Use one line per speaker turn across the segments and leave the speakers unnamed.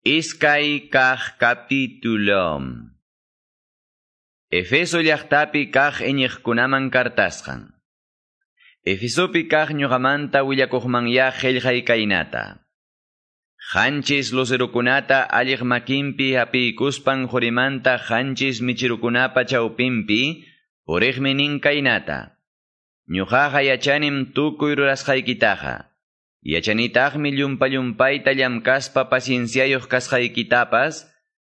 Iskay kah capitulum. Efeso llaqtapi kah iñiqkunaman kartasqan. Efesopi kah ñuqamanta kaynata. Hanchis lucerukunata alliq makinpi hapiykuspan hurimanta hanchis michirukunapa chawpinpi puriqmi nin kaynata. Ñuqaqa yachanim tukuy rurasqaykitaqa. Yachanitaqmi llumpa llumpayta llamkaspa pacienciayuq kasqaykitapas,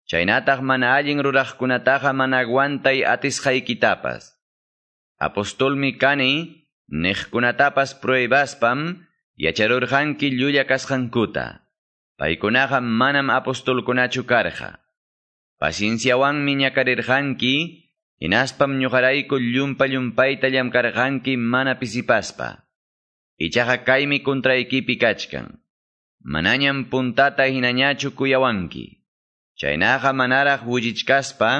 chaynataq mana allin ruraqkunataqa mana aguantay atisqaykitapas. Apostolmi kani, niqkunatapas pruebaspam, yacharurqanki llulla kasqankuta. Paykunaqa manam apostolkunachu karqa. Pacienciawanmi ñakarirqanki, hinaspam ñuqarayku llumpa llumpayta llamkarqanki mana pisipaspa. Ichaqa kaymi kontraykipi kachkan. Manañam puntata hinañachu kuyawanki. Chaynaqa manaraq wullichkaspa,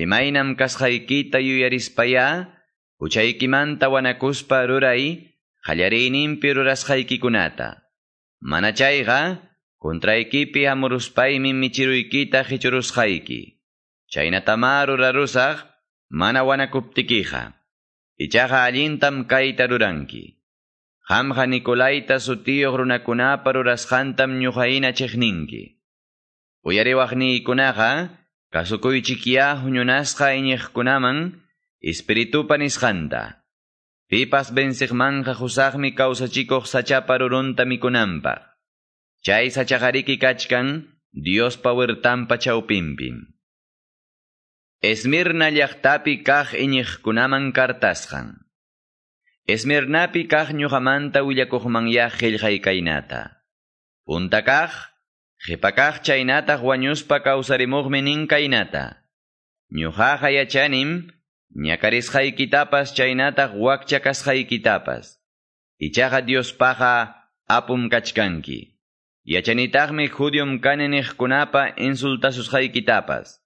imaynam kasqaykita yuyarispaya, huchaykimanta wanakuspa ruray, qallariyninpi rurasqaykikunata. Mana chayqa, kontraykipi hamuruspaymi michiruykita hichurusqayki. Chaynatama rurarusaq, mana wanakuptikiqa. Ichaqa allintam kayta ruranki. Qamqa Nicolaita sutiyuq runakunapa rurasqantam ñuqayna chiqninki. Uyariwaqniykunaqa kasukuychikiya huñunasqa iñiqkunaman espiritupa nisqanta. Pipas bensiqmanqa husaqmi kawsachikuq sachapa rurunta mikunanpaq. Chay sachaqariki kachkan Diospa huertanpa chawpinpim. Esmirna llaqtapi kaq iñiqkunaman kartasqan. Esmirnapi kaq ñuqamanta willakuqmanya qillqaykaynata. Punta kaq, qipa kaq chaynataq wañuspa kawsarimuqmi nin kaynata. Ñuqaqa yachanim, ñakarisqaykitapas chaynataq wakcha kasqaykitapas. Ichaqa Diospaqa apum kachkanki. Yachanitaqmi judium kani niqkunapa insultasusqaykitapas.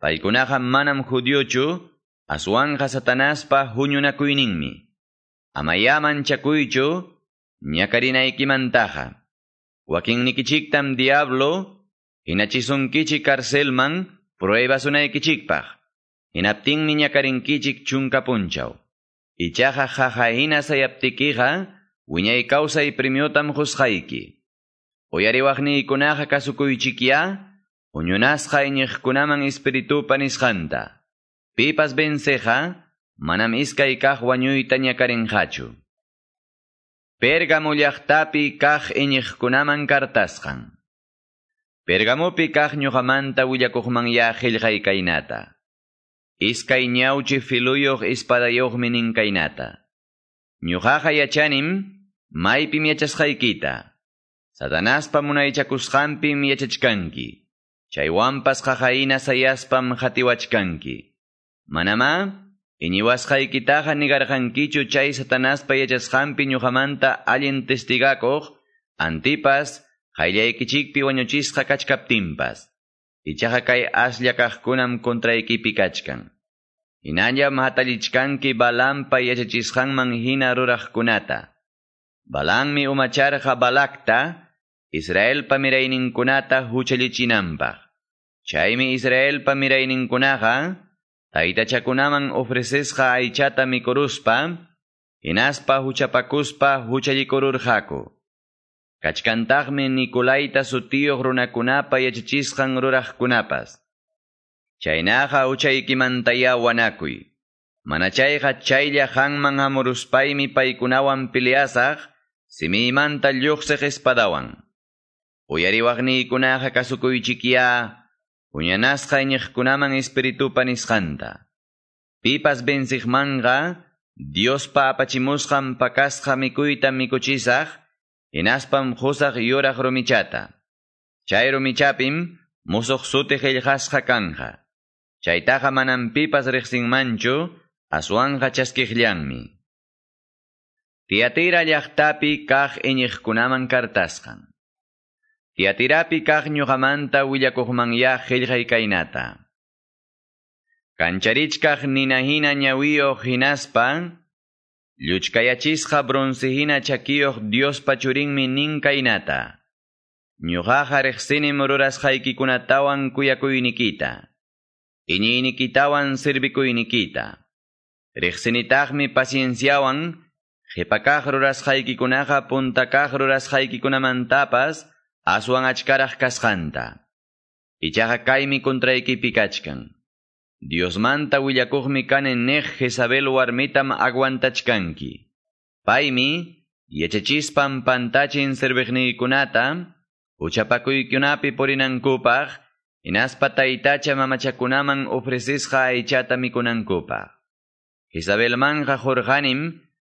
Paykunaqa manam judiochu, aswanja satanaspa huñunakuyninmi. Amayaman chakuychu, ñakarinaykimantaqa. Wakinnikichiktam diablo, hinachisunkichik karcelman, pruebasunaykichikpaq. Hinaptinmi ñakarinkichik chunka punchaw. Ichaqa jajahina sayaptikiqa, wiñay kawsay premiotam husqayki. Uyariwaqniykunaqa kasukuychikya, huñunasqa iñiqkunaman espiritupa nisqanta. Pipas benseqa, manam iskay kaq wañuyta ñakarinqachu. Pergamo llaqtapi kaq iñiqkunaman kartasqan. Pergamopi kaq ñuqamanta willakuqmanya qillqaykaynata. Iskay ñawchi filuyuq ispadayuqmi nin kaynata. Ñuqaqa yachanim, maypim yachasqaykita. Satanaspa munaychakusqanpim yachachkanki. Chaywanpas qaqayna sayaspam hatiwachkanki. Manama, iñiwasqaykitaqa nigarqankichu chay satanaspa yachasqanpi ñuqamanta allin testigakuq, antipas, qayllaykichikpi wañuchisqa kachkaptinpas. Ichaqa kay aslla kaqkunam kontraykipi kachkan. Hinallam hatalichkanki balampa yachachisqanman hina ruraqkunata. Balanmi umacharqa balakta, Israelpa mirayninkunata huchallichinanpaq. Chaymi Israelpa mirayninkunaqa, taytachakunaman ofrecesqa aychata mikuruspa, hinaspa huchapakuspa huchallikururqaku. Kachkantaqmi Nicolaita sutiyuq runakunapa yachachisqan ruraqkunapas. Chaynaqa huchaykimantaya wanakuy. Mana chayqa chaylla hanman hamuruspaymi paykunawan peleasaq, simiymanta lluqsiq espadawan. Uyariwaqniykunaqa kasukuychikya, huñanasqa iñiqkunaman espiritupa nisqanta. Pipas bensiqmanqa, Diospa apachimusqan pakasqa mikuyta mikuchisaq, hinaspam husaq yuraq rumichata. Chay rumichapim, musuq suti qillqasqa kanja. Chaytaqa manam pipas riqsinmanchu, aswanja chaskiqllanmi. Tiatira llaqtapi. Tiatirapi kaq ñuqamanta willakuqmanya qillqaykaynata. Kancharichkaq ninahina ñawiyuq hinaspa, lluchkayachisqa bronzehina chakiyuq Diospa churinmi nin kaynata. ñuqaqa riqsinim rurasqaykicunatawan kuyakuynikita. Iñiynikitawan sirvikuynikita. Riqsinitaqmi pacienciawan qhipakaq rurasqaykikunaqa puntakaq rurasqaykicunamantapas aswan achkaraq kasqanta. Ichaqa kaymi kontraykipi kachkan. Diosmanta willakuqmi kanen neq Jezabel warmitam aguantachkanki. Paymi yachachispan pantachin sirviqniykunata uchapakuykunapi purinankupaq hinaspa taytacha mamachakunaman ofrecisqa aychata mikunankupaq. Jezabelmanqa jorqanim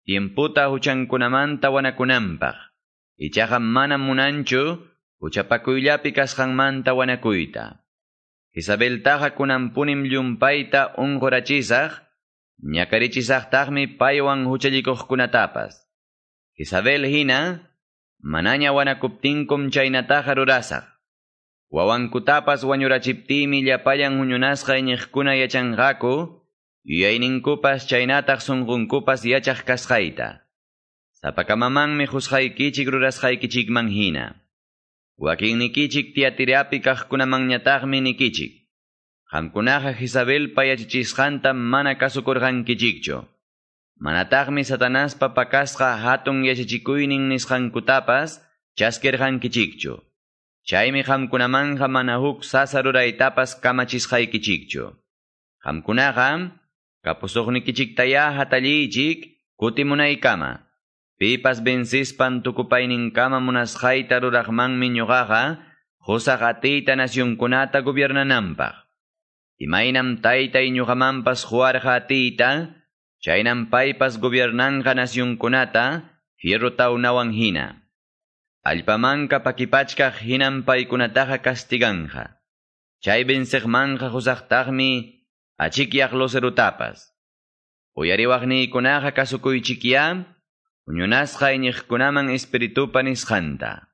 tiemputa huchankunamanta wanakunanpaq. Ichaqa manam munanchu huchapakuyllapi kasqanmanta wanakuyta. Jezabeltaqa kunanpunim llumpayta unqurachisaq, ñakarichisaqtaqmi paywan huchallikuqkunatapas. Jezabel hina, manaña wanakuptinkum chaynataqa rurasaq. Wawankutapas wañurachiptimi llapallan huñunasqa iñiqkuna yachanqaku, yuyayninkupas chaynataq sunqunkupas yachaq kasqayta. Sapakamamanmi husqaykichik rurasqaykichikman hina. Wakinnikichik tiatirapi kaqkunamanñataqmi nikichik. Qamkunaqa Jezabelpa yachachisqanta mana kasukurqankichikchu. Manataqmi Satanaspa pakasqa hatun yachachikuynin nisqankutapas chaskirqankichikchu. Chaymi qamkunamanqa mana huk sasa ruraytapas kamachisqaykichikchu. Qamkunaqa kapusuqnikichiktaya hatalliychik kutimunaykama. Pipas vencispan tukupayninkama munasqayta ruraqmanmi ñuqaqa qusaq atiyta nasyunkunata gobiernananpaq. Imaynam taytay ñuqamanpas huwarqa atiyta, chaynam paypas gobiernanqa nasyunkunata fierro tawnawan hina. Allpamanqa pakipachkaq hinam paykunataqa castiganja. Chay venceqmanqa husaqtaqmi achikyaq loserutapas. Uyariwaqniykunaqa kasukuychikya, Uñunasqa iñiqkunaman espiritupa nisqanta.